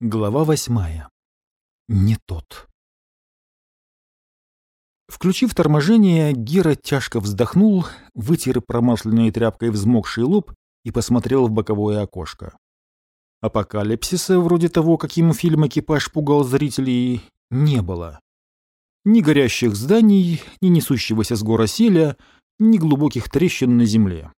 Глава восьмая. Не тот. Включив торможение, Гера тяжко вздохнул, вытер промасленной тряпкой взмокший лоб и посмотрел в боковое окошко. Апокалипсиса, вроде того, каким фильм «Экипаж» пугал зрителей, не было. Ни горящих зданий, ни несущегося с гора селя, ни глубоких трещин на земле.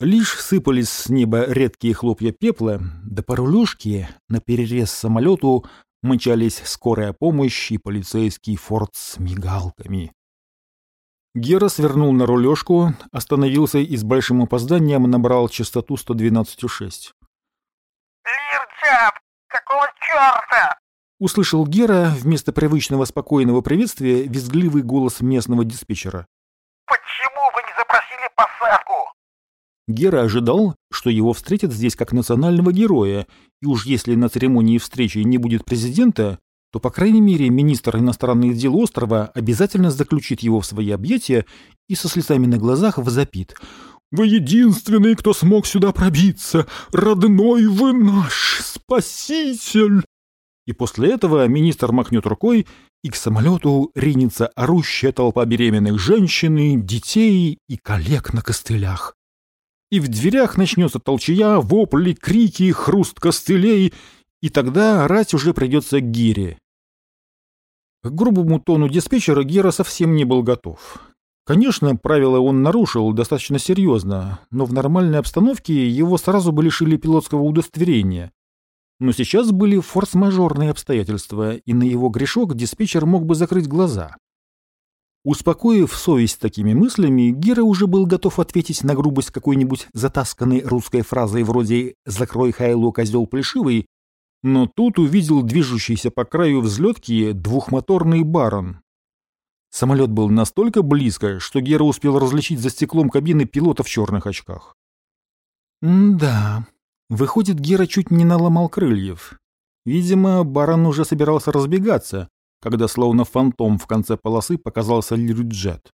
Лишь сыпались с неба редкие хлопья пепла, да по рулежке на перерез самолету мчались скорая помощь и полицейский форт с мигалками. Гера свернул на рулежку, остановился и с большим опозданием набрал частоту 112,6. «Лирчап! Какого черта?» Услышал Гера вместо привычного спокойного приветствия визгливый голос местного диспетчера. «Почему вы не запросили посадку?» Гера ожидал, что его встретят здесь как национального героя, и уж если на церемонии встречи не будет президента, то, по крайней мере, министр иностранных дел острова обязательно заключит его в свои объятия и со слезами на глазах возопит. «Вы единственный, кто смог сюда пробиться! Родной вы наш! Спаситель!» И после этого министр махнет рукой, и к самолету ринется орущая толпа беременных женщин, детей и коллег на костылях и в дверях начнется толчая, вопли, крики, хруст костылей, и тогда орать уже придется Гире. К грубому тону диспетчера Гера совсем не был готов. Конечно, правила он нарушил достаточно серьезно, но в нормальной обстановке его сразу бы лишили пилотского удостоверения. Но сейчас были форс-мажорные обстоятельства, и на его грешок диспетчер мог бы закрыть глаза. Успокоив совесть такими мыслями, Гера уже был готов ответить на грубость какой-нибудь затасканной русской фразой вроде «закрой Хайло, козел плешивый», но тут увидел движущийся по краю взлетки двухмоторный барон. Самолет был настолько близко, что Гера успел различить за стеклом кабины пилота в черных очках. да, выходит, Гера чуть не наломал крыльев. Видимо, барон уже собирался разбегаться, когда словно фантом в конце полосы показался Лирюджет.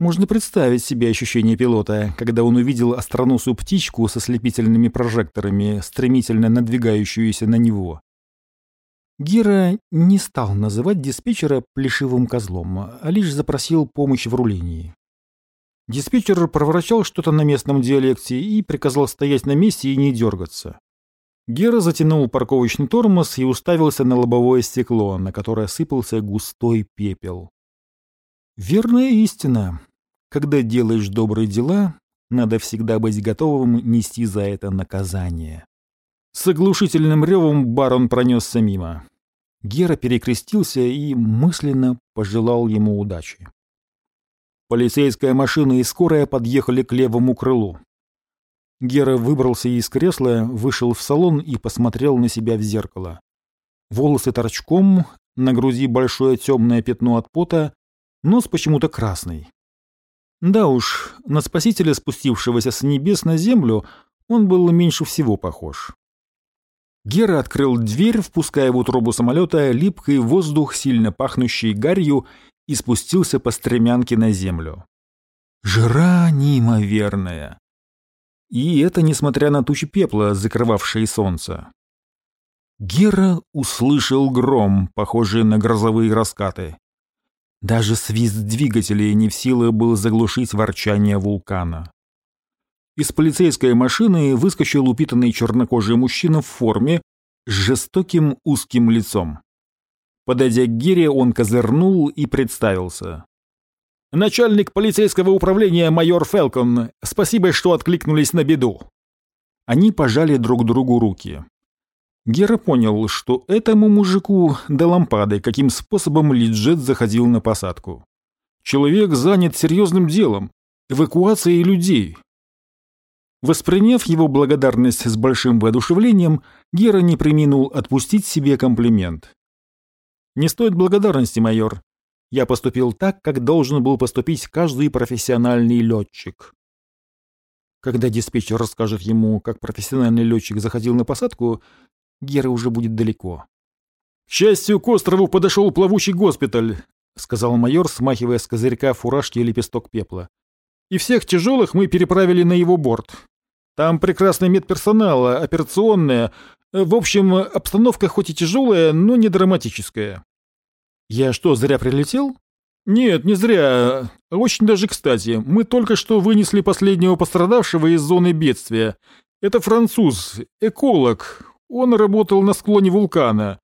Можно представить себе ощущение пилота, когда он увидел остроносую птичку со слепительными прожекторами, стремительно надвигающуюся на него. Гера не стал называть диспетчера плешивым козлом, а лишь запросил помощь в рулении. Диспетчер проворачал что-то на местном диалекте и приказал стоять на месте и не дергаться. Гера затянул парковочный тормоз и уставился на лобовое стекло, на которое сыпался густой пепел. Верная истина. Когда делаешь добрые дела, надо всегда быть готовым нести за это наказание. С оглушительным ревом барон пронесся мимо. Гера перекрестился и мысленно пожелал ему удачи. Полицейская машина и скорая подъехали к левому крылу. Гера выбрался из кресла, вышел в салон и посмотрел на себя в зеркало. Волосы торчком, на груди большое темное пятно от пота, нос почему-то красный. Да уж, на спасителя, спустившегося с небес на землю, он был меньше всего похож. Гера открыл дверь, впуская в утробу самолета липкий воздух, сильно пахнущий гарью, и спустился по стремянке на землю. Жара неимоверная. И это несмотря на тучи пепла, закрывавшие солнце. Гера услышал гром, похожий на грозовые раскаты. Даже свист двигателей не в силах был заглушить ворчание вулкана. Из полицейской машины выскочил упитанный чернокожий мужчина в форме с жестоким узким лицом. Подойдя к Гере, он козырнул и представился. Начальник полицейского управления майор Фелкон, спасибо, что откликнулись на беду. Они пожали друг другу руки. Гера понял, что этому мужику до лампады, каким способом Лиджет заходил на посадку. Человек занят серьезным делом — эвакуацией людей. Восприняв его благодарность с большим воодушевлением, Гера не приминул отпустить себе комплимент. «Не стоит благодарности, майор. Я поступил так, как должен был поступить каждый профессиональный летчик. Когда диспетчер расскажет ему, как профессиональный летчик заходил на посадку, Гера уже будет далеко. «К счастью, к острову подошел плавучий госпиталь», — сказал майор, смахивая с козырька фуражки лепесток пепла. «И всех тяжелых мы переправили на его борт. Там прекрасный медперсонал, операционная, В общем, обстановка хоть и тяжелая, но не драматическая. Я что, зря прилетел? Нет, не зря. Очень даже кстати. Мы только что вынесли последнего пострадавшего из зоны бедствия. Это француз, эколог. Он работал на склоне вулкана.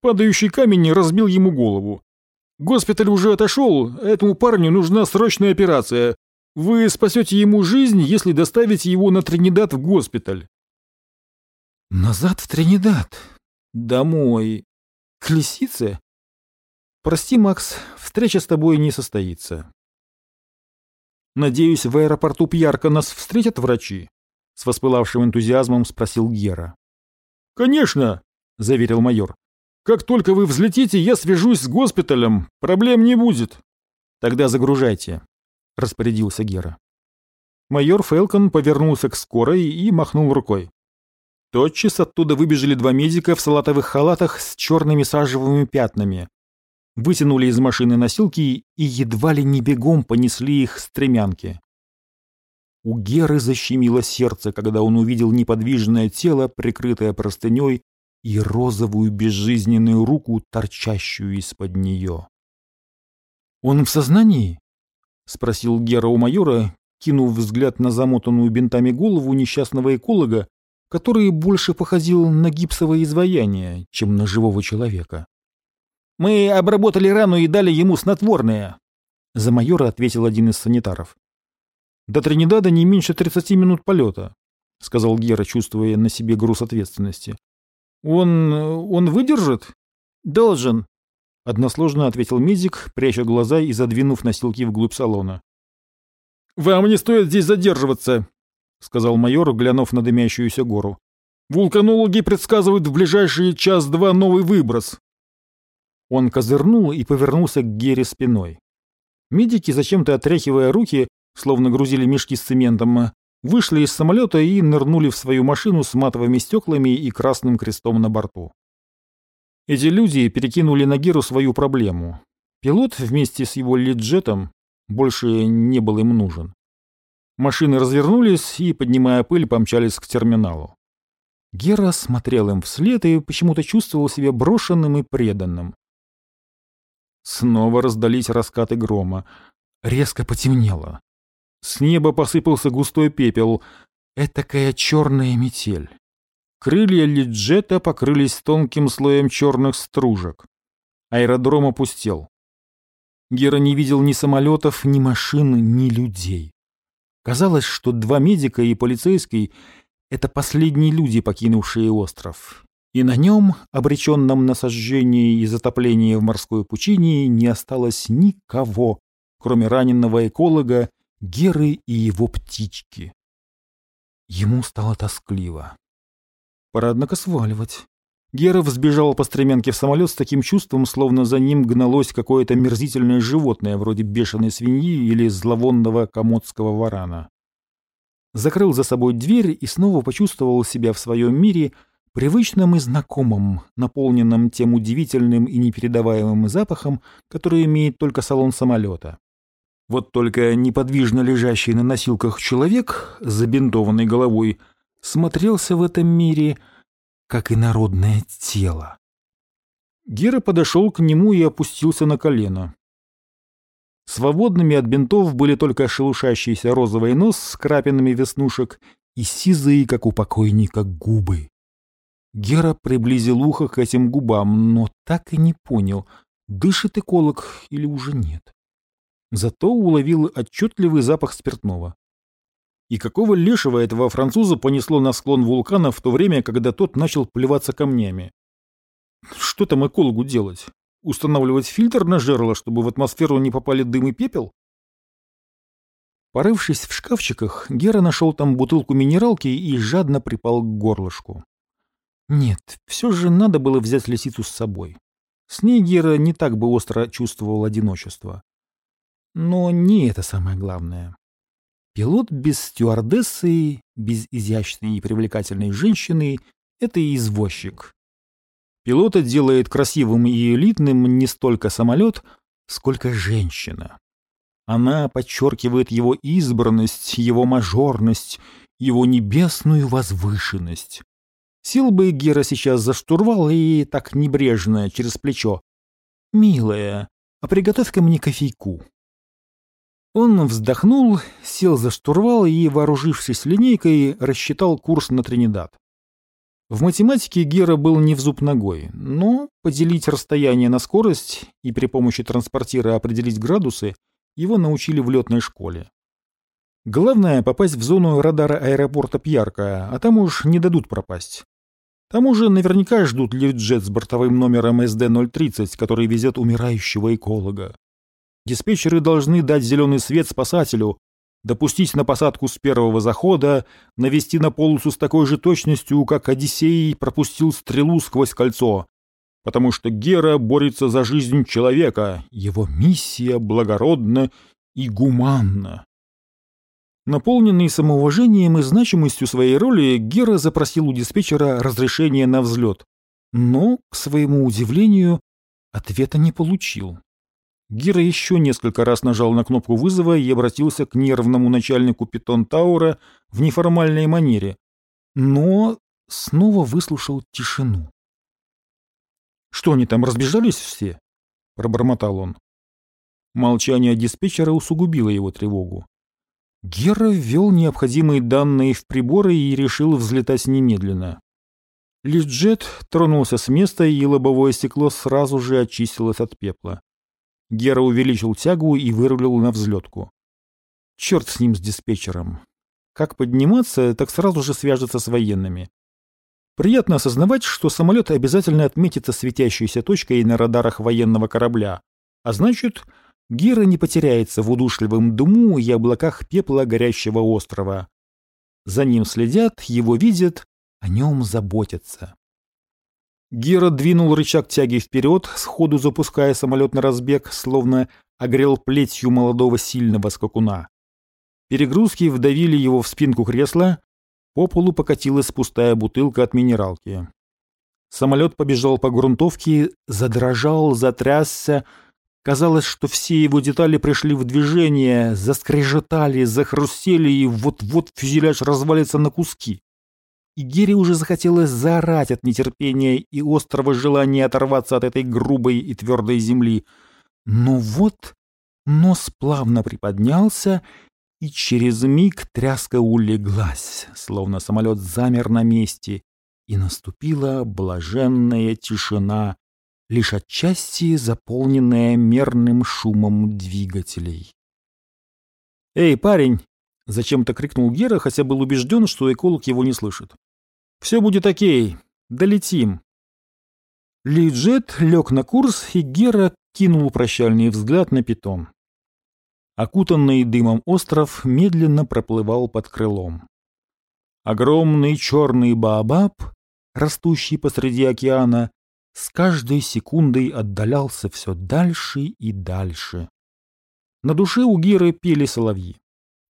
Падающий камень разбил ему голову. Госпиталь уже отошел, этому парню нужна срочная операция. Вы спасете ему жизнь, если доставите его на Тринидад в госпиталь. Назад в Тринидад? Домой. К лисице? Прости, Макс, встреча с тобой не состоится. Надеюсь, в аэропорту Пьярка нас встретят врачи? С воспылавшим энтузиазмом спросил Гера. Конечно, заверил майор. Как только вы взлетите, я свяжусь с госпиталем. Проблем не будет. Тогда загружайте, распорядился Гера. Майор Фелкон повернулся к скорой и махнул рукой. Тотчас оттуда выбежали два медика в салатовых халатах с черными сажевыми пятнами, вытянули из машины носилки и едва ли не бегом понесли их стремянки. У Геры защемило сердце, когда он увидел неподвижное тело, прикрытое простыней, и розовую безжизненную руку, торчащую из-под нее. «Он в сознании?» — спросил Гера у майора, кинув взгляд на замотанную бинтами голову несчастного эколога, который больше походил на гипсовое изваяние, чем на живого человека. Мы обработали рану и дали ему снотворное. За майора ответил один из санитаров. До Тринидада не меньше 30 минут полета, сказал Гера, чувствуя на себе груз ответственности. Он... он выдержит? Должен, односложно ответил медик, пряча глаза и задвинув носилки вглубь салона. «Вам не стоит здесь задерживаться», — сказал майор, глянув на дымящуюся гору. «Вулканологи предсказывают в ближайший час-два новый выброс. Он козырнул и повернулся к Гере спиной. Медики, зачем-то отряхивая руки, словно грузили мешки с цементом, вышли из самолета и нырнули в свою машину с матовыми стеклами и красным крестом на борту. Эти люди перекинули на Геру свою проблему. Пилот вместе с его лиджетом больше не был им нужен. Машины развернулись и, поднимая пыль, помчались к терминалу. Гера смотрел им вслед и почему-то чувствовал себя брошенным и преданным. Снова раздались раскаты грома. Резко потемнело. С неба посыпался густой пепел. Этакая черная метель. Крылья лиджета покрылись тонким слоем черных стружек. Аэродром опустел. Гера не видел ни самолетов, ни машин, ни людей. Казалось, что два медика и полицейский — это последние люди, покинувшие остров и на нем, обреченном на сожжение и затопление в морской пучине, не осталось никого, кроме раненого эколога, Геры и его птички. Ему стало тоскливо. Пора, однако, сваливать. Гера взбежал по стремянке в самолет с таким чувством, словно за ним гналось какое-то мерзительное животное, вроде бешеной свиньи или зловонного комодского варана. Закрыл за собой дверь и снова почувствовал себя в своем мире — привычным и знакомым, наполненным тем удивительным и непередаваемым запахом, который имеет только салон самолета. Вот только неподвижно лежащий на носилках человек с забинтованной головой смотрелся в этом мире, как инородное тело. Гера подошел к нему и опустился на колено. Свободными от бинтов были только шелушащийся розовый нос с крапинами веснушек и сизые, как у покойника, губы. Гера приблизил ухо к этим губам, но так и не понял, дышит эколог или уже нет. Зато уловил отчетливый запах спиртного. И какого лешего этого француза понесло на склон вулкана в то время, когда тот начал плеваться камнями? Что там экологу делать? Устанавливать фильтр на жерло, чтобы в атмосферу не попали дым и пепел? Порывшись в шкафчиках, Гера нашел там бутылку минералки и жадно припал к горлышку. Нет, все же надо было взять лисицу с собой. С ней Гера не так бы остро чувствовал одиночество. Но не это самое главное. Пилот без стюардессы, без изящной и привлекательной женщины — это и извозчик. Пилота делает красивым и элитным не столько самолет, сколько женщина. Она подчеркивает его избранность, его мажорность, его небесную возвышенность. Сел бы Гера сейчас за штурвал и так небрежно, через плечо. «Милая, а приготовь-ка мне кофейку». Он вздохнул, сел за штурвал и, вооружившись линейкой, рассчитал курс на Тринидад. В математике Гера был не в зуб ногой, но поделить расстояние на скорость и при помощи транспортира определить градусы его научили в летной школе. Главное — попасть в зону радара аэропорта Пьярка, а там уж не дадут пропасть. Там уже наверняка ждут лифтджет с бортовым номером СД-030, который везет умирающего эколога. Диспетчеры должны дать зеленый свет спасателю, допустить на посадку с первого захода, навести на полосу с такой же точностью, как Одиссей пропустил стрелу сквозь кольцо. Потому что Гера борется за жизнь человека, его миссия благородна и гуманна. Наполненный самоуважением и значимостью своей роли, Гера запросил у диспетчера разрешение на взлет, но, к своему удивлению, ответа не получил. Гира еще несколько раз нажал на кнопку вызова и обратился к нервному начальнику Питон Таура в неформальной манере, но снова выслушал тишину. «Что они там, разбежались все?» — пробормотал он. Молчание диспетчера усугубило его тревогу. Гера ввел необходимые данные в приборы и решил взлетать немедленно. Лифтджет тронулся с места, и лобовое стекло сразу же очистилось от пепла. Гера увеличил тягу и вырулил на взлетку. Черт с ним, с диспетчером. Как подниматься, так сразу же свяжется с военными. Приятно осознавать, что самолет обязательно отметится светящейся точкой на радарах военного корабля, а значит, Гера не потеряется в удушливом дыму и облаках пепла горящего острова. За ним следят, его видят, о нем заботятся. Гера двинул рычаг тяги вперед, сходу запуская самолет на разбег, словно огрел плетью молодого сильного скакуна. Перегрузки вдавили его в спинку кресла, по полу покатилась пустая бутылка от минералки. Самолет побежал по грунтовке, задрожал, затрясся. Казалось, что все его детали пришли в движение, заскрежетали, захрустели, и вот-вот фюзеляж развалится на куски и Гере уже захотелось заорать от нетерпения и острого желания оторваться от этой грубой и твердой земли. Но вот нос плавно приподнялся, и через миг тряска улеглась, словно самолет замер на месте, и наступила блаженная тишина, лишь отчасти заполненная мерным шумом двигателей. «Эй, парень!» — зачем-то крикнул Гера, хотя был убежден, что эколог его не слышит. Все будет окей. Долетим. Лиджет лег на курс, и Гера кинул прощальный взгляд на питон. Окутанный дымом остров медленно проплывал под крылом. Огромный черный баобаб, растущий посреди океана, с каждой секундой отдалялся все дальше и дальше. На душе у Геры пели соловьи.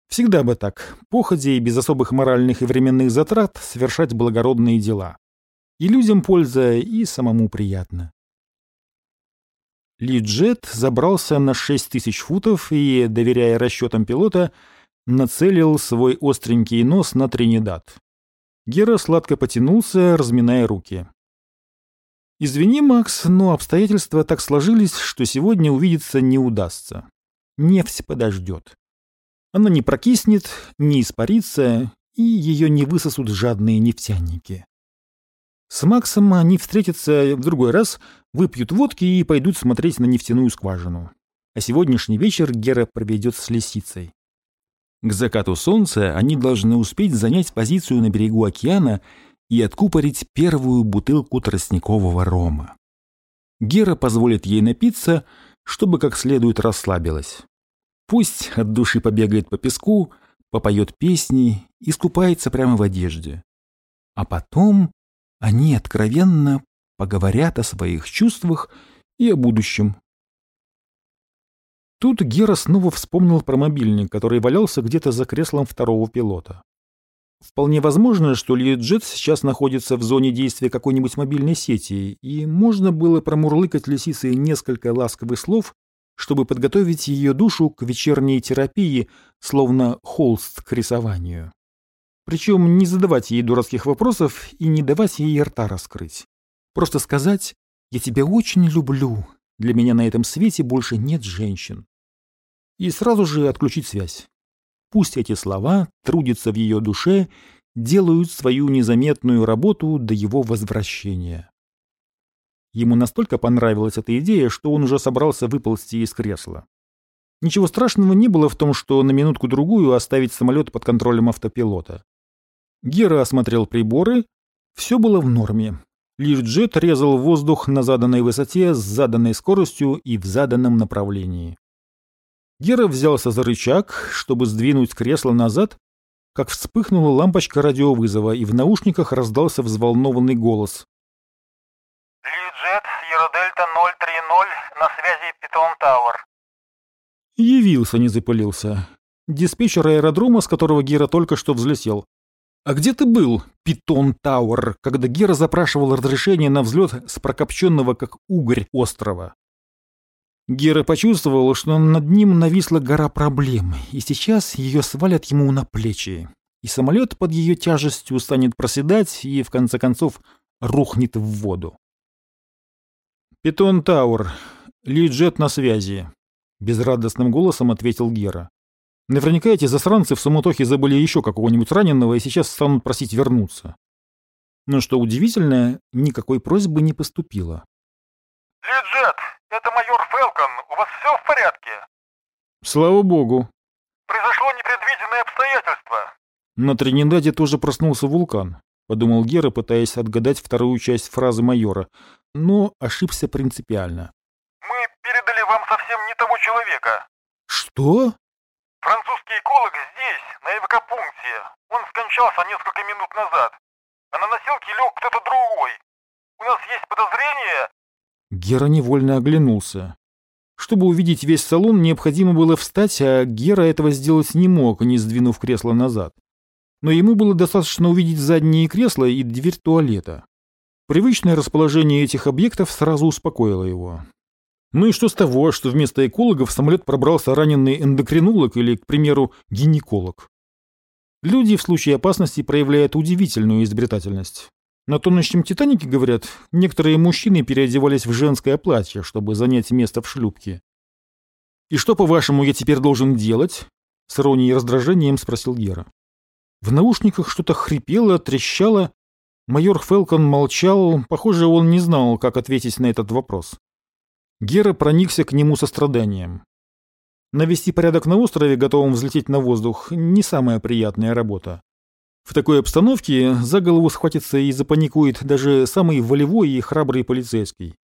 Всегда бы так, походе и без особых моральных и временных затрат совершать благородные дела. И людям польза, и самому приятно. Лиджет забрался на 6000 футов и, доверяя расчетам пилота, нацелил свой остренький нос на Тринидад. Гера сладко потянулся, разминая руки. «Извини, Макс, но обстоятельства так сложились, что сегодня увидеться не удастся. Нефть подождет. Она не прокиснет, не испарится, и ее не высосут жадные нефтяники. С Максом они встретятся в другой раз, выпьют водки и пойдут смотреть на нефтяную скважину. А сегодняшний вечер Гера проведет с лисицей. К закату солнца они должны успеть занять позицию на берегу океана и откупорить первую бутылку тростникового рома. Гера позволит ей напиться, чтобы как следует расслабилась. Пусть от души побегает по песку, попоет песни, и искупается прямо в одежде. А потом они откровенно поговорят о своих чувствах и о будущем. Тут Гера снова вспомнил про мобильник, который валялся где-то за креслом второго пилота. Вполне возможно, что Лиджет сейчас находится в зоне действия какой-нибудь мобильной сети, и можно было промурлыкать лисице несколько ласковых слов чтобы подготовить ее душу к вечерней терапии, словно холст к рисованию. Причем не задавать ей дурацких вопросов и не давать ей рта раскрыть. Просто сказать «Я тебя очень люблю, для меня на этом свете больше нет женщин». И сразу же отключить связь. Пусть эти слова трудятся в ее душе, делают свою незаметную работу до его возвращения. Ему настолько понравилась эта идея, что он уже собрался выползти из кресла. Ничего страшного не было в том, что на минутку-другую оставить самолет под контролем автопилота. Гера осмотрел приборы. Все было в норме. Лишь джет резал воздух на заданной высоте с заданной скоростью и в заданном направлении. Гера взялся за рычаг, чтобы сдвинуть кресло назад, как вспыхнула лампочка радиовызова, и в наушниках раздался взволнованный голос. Лиджет, Eurodelta 030, на связи Python Tower. Явился, не запылился. Диспетчер аэродрома, с которого Гера только что взлетел. «А где ты был, Python Tower, когда Гера запрашивал разрешение на взлет с прокопченного, как угорь, острова?» Гера почувствовал, что над ним нависла гора проблем, и сейчас ее свалят ему на плечи. И самолет под ее тяжестью станет проседать и, в конце концов, рухнет в воду. «Питон Тауэр, Лиджет на связи», — безрадостным голосом ответил Гера. «Наверняка эти засранцы в суматохе забыли еще какого-нибудь раненого и сейчас станут просить вернуться». Но что удивительно, никакой просьбы не поступило. Лиджет, это майор Фелкон, у вас все в порядке? Слава богу. Произошло непредвиденное обстоятельство. На Тринидаде тоже проснулся вулкан, подумал Гера, пытаясь отгадать вторую часть фразы майора, но ошибся принципиально. Мы передали вам совсем не того человека. Что? Французский эколог здесь, на эвакопункте. Он скончался несколько минут назад. А на носилке лег кто-то другой. У нас есть подозрение... Гера невольно оглянулся. Чтобы увидеть весь салон, необходимо было встать, а Гера этого сделать не мог, не сдвинув кресло назад. Но ему было достаточно увидеть задние кресла и дверь туалета. Привычное расположение этих объектов сразу успокоило его. Ну и что с того, что вместо эколога в самолет пробрался раненый эндокринолог или, к примеру, гинеколог? Люди в случае опасности проявляют удивительную изобретательность. На тонущем «Титанике», говорят, некоторые мужчины переодевались в женское платье, чтобы занять место в шлюпке. «И что, по-вашему, я теперь должен делать?» — с иронией и раздражением спросил Гера. В наушниках что-то хрипело, трещало. Майор Фелкон молчал, похоже, он не знал, как ответить на этот вопрос. Гера проникся к нему состраданием. Навести порядок на острове, готовом взлететь на воздух, не самая приятная работа. В такой обстановке за голову схватится и запаникует даже самый волевой и храбрый полицейский.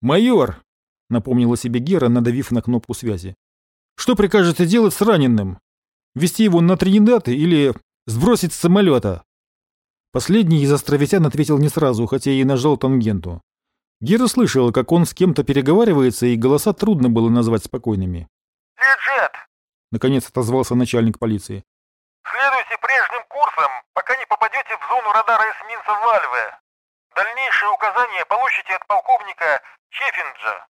«Майор!» — напомнила себе Гера, надавив на кнопку связи. «Что прикажете делать с раненым? Вести его на Тринидад или сбросить с самолета?» Последний из островитян ответил не сразу, хотя и нажал тангенту. Гера слышал, как он с кем-то переговаривается, и голоса трудно было назвать спокойными. Лиджет, Наконец отозвался начальник полиции. Пока не попадете в зону радара эсминца Вальве. Дальнейшие указания получите от полковника Чеффинджа.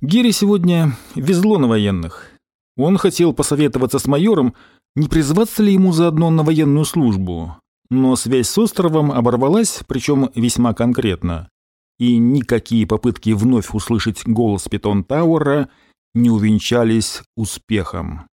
Гере сегодня везло на военных. Он хотел посоветоваться с майором, не призваться ли ему заодно на военную службу. Но связь с островом оборвалась, причем весьма конкретно. И никакие попытки вновь услышать голос Питон Тауэра не увенчались успехом.